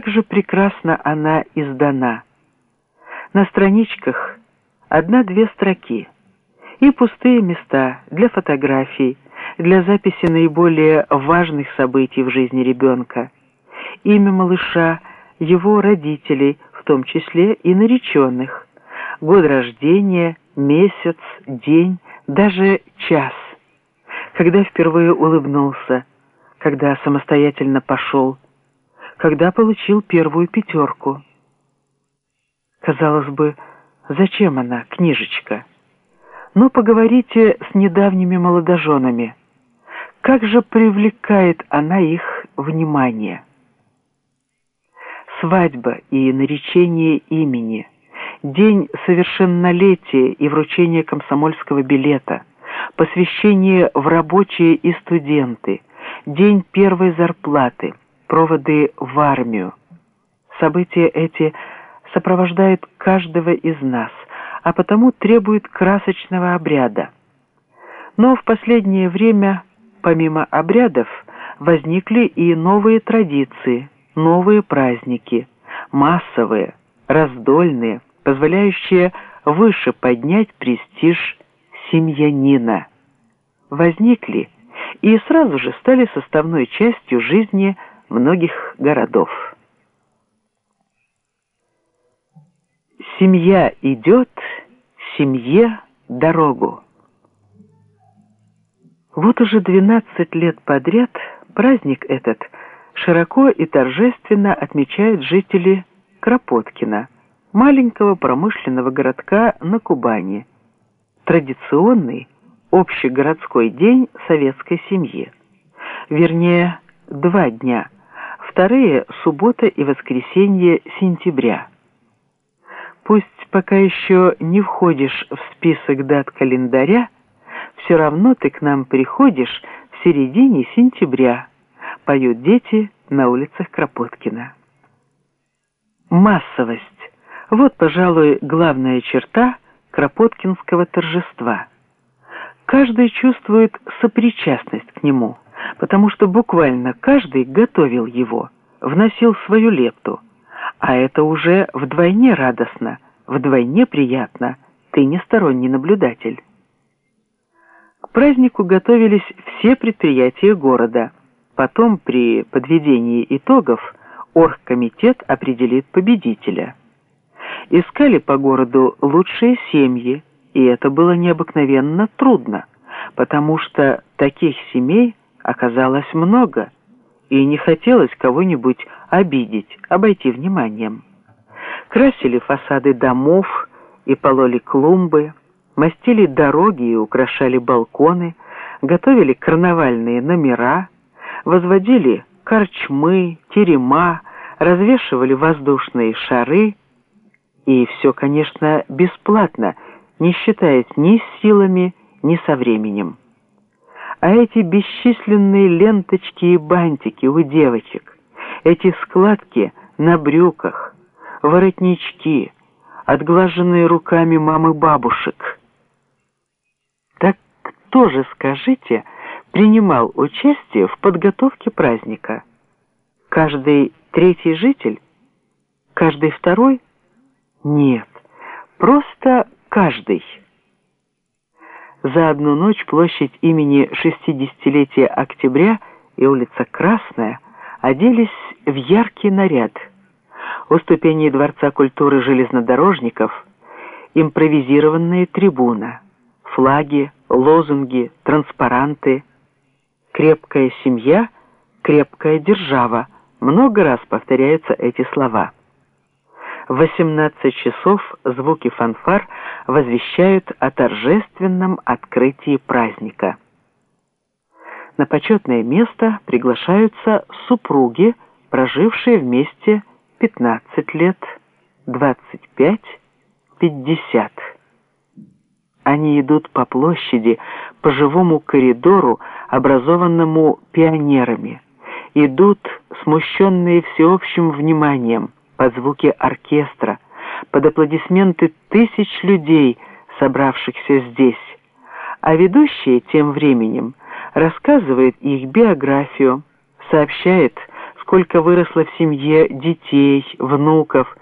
как же прекрасно она издана. На страничках одна-две строки и пустые места для фотографий, для записи наиболее важных событий в жизни ребенка. Имя малыша, его родителей, в том числе и нареченных, год рождения, месяц, день, даже час. Когда впервые улыбнулся, когда самостоятельно пошел, когда получил первую пятерку. Казалось бы, зачем она, книжечка? Но поговорите с недавними молодоженами. Как же привлекает она их внимание? Свадьба и наречение имени, день совершеннолетия и вручения комсомольского билета, посвящение в рабочие и студенты, день первой зарплаты, проводы в армию. События эти сопровождают каждого из нас, а потому требуют красочного обряда. Но в последнее время, помимо обрядов, возникли и новые традиции, новые праздники, массовые, раздольные, позволяющие выше поднять престиж семьянина. Возникли и сразу же стали составной частью жизни многих городов. Семья идет, семье дорогу. Вот уже 12 лет подряд праздник этот широко и торжественно отмечают жители Кропоткина, маленького промышленного городка на Кубани, традиционный общегородской день советской семьи. Вернее, два дня, вторые – суббота и воскресенье сентября. Пусть пока еще не входишь в список дат календаря, все равно ты к нам приходишь в середине сентября, поют дети на улицах Кропоткина. Массовость – вот, пожалуй, главная черта Кропоткинского торжества. Каждый чувствует сопричастность к нему, потому что буквально каждый готовил его, вносил свою лепту, а это уже вдвойне радостно, вдвойне приятно, ты не сторонний наблюдатель. К празднику готовились все предприятия города – Потом при подведении итогов оргкомитет определит победителя. Искали по городу лучшие семьи, и это было необыкновенно трудно, потому что таких семей оказалось много, и не хотелось кого-нибудь обидеть, обойти вниманием. Красили фасады домов и пололи клумбы, мастили дороги и украшали балконы, готовили карнавальные номера – возводили корчмы, терема, развешивали воздушные шары. И все, конечно, бесплатно, не считаясь ни силами, ни со временем. А эти бесчисленные ленточки и бантики у девочек, эти складки на брюках, воротнички, отглаженные руками мамы бабушек. Так кто же, скажите, принимал участие в подготовке праздника. Каждый третий житель? Каждый второй? Нет, просто каждый. За одну ночь площадь имени 60-летия октября и улица Красная оделись в яркий наряд. У ступеней Дворца культуры железнодорожников импровизированная трибуна, флаги, лозунги, транспаранты – крепкая семья, крепкая держава. Много раз повторяются эти слова. В 18 часов звуки фанфар возвещают о торжественном открытии праздника. На почетное место приглашаются супруги, прожившие вместе 15 лет, 25, 50. Они идут по площади, по живому коридору, образованному пионерами. Идут, смущенные всеобщим вниманием, под звуки оркестра, под аплодисменты тысяч людей, собравшихся здесь. А ведущие тем временем рассказывает их биографию, сообщает, сколько выросло в семье детей, внуков,